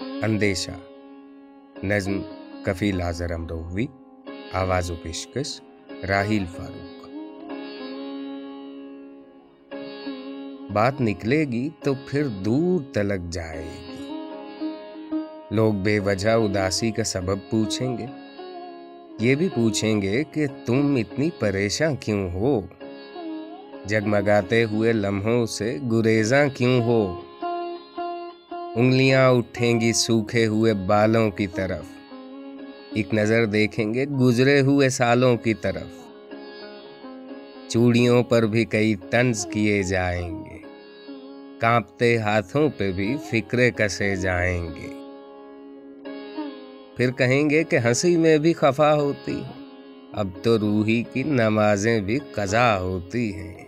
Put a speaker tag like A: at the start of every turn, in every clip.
A: اندیشہ، نظم کفیل آزر امرووی آواز و پیشکش راہیل فاروق۔ بات نکلے گی تو پھر دور تلک جائے گی۔ لوگ بے وجہ اداسی کا سبب پوچھیں گے۔ یہ بھی پوچھیں گے کہ تم اتنی پریشاں کیوں ہو؟ جگمگاتے ہوئے لمحوں سے گریزاں کیوں ہو؟ انگلیاں اٹھیں گی سوکھے ہوئے بالوں کی طرف۔ ایک نظر دیکھیں گے گزرے ہوئے سالوں کی طرف۔ چوڑیوں پر بھی کئی تنز کیے جائیں گے۔ کانپتے ہاتھوں پہ بھی فکرے کسے جائیں گے۔ پھر کہیں گے کہ ہنسی میں بھی خفا ہوتی ہے۔ اب تو روحی کی نمازیں بھی قضا ہوتی ہیں۔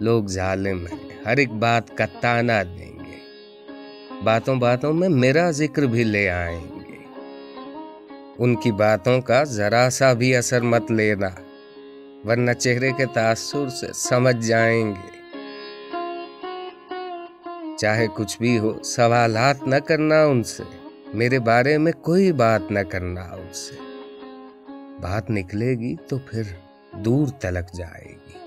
A: لوگ ظالم ہیں۔ ہر ایک بات کا تانا دیں گے۔ باتوں باتوں میں میرا ذکر بھی لے آئیں گے۔ ان کی باتوں کا ذرا سا بھی اثر مت لینا، ورنہ چہرے کے تاثر سے سمجھ جائیں گے۔ چاہے کچھ بھی ہو، سوالات نہ کرنا ان سے۔ میرے بارے میں کوئی بات نہ کرنا ان سے۔ بات نکلے گی تو پھر دور تلک جائے گی۔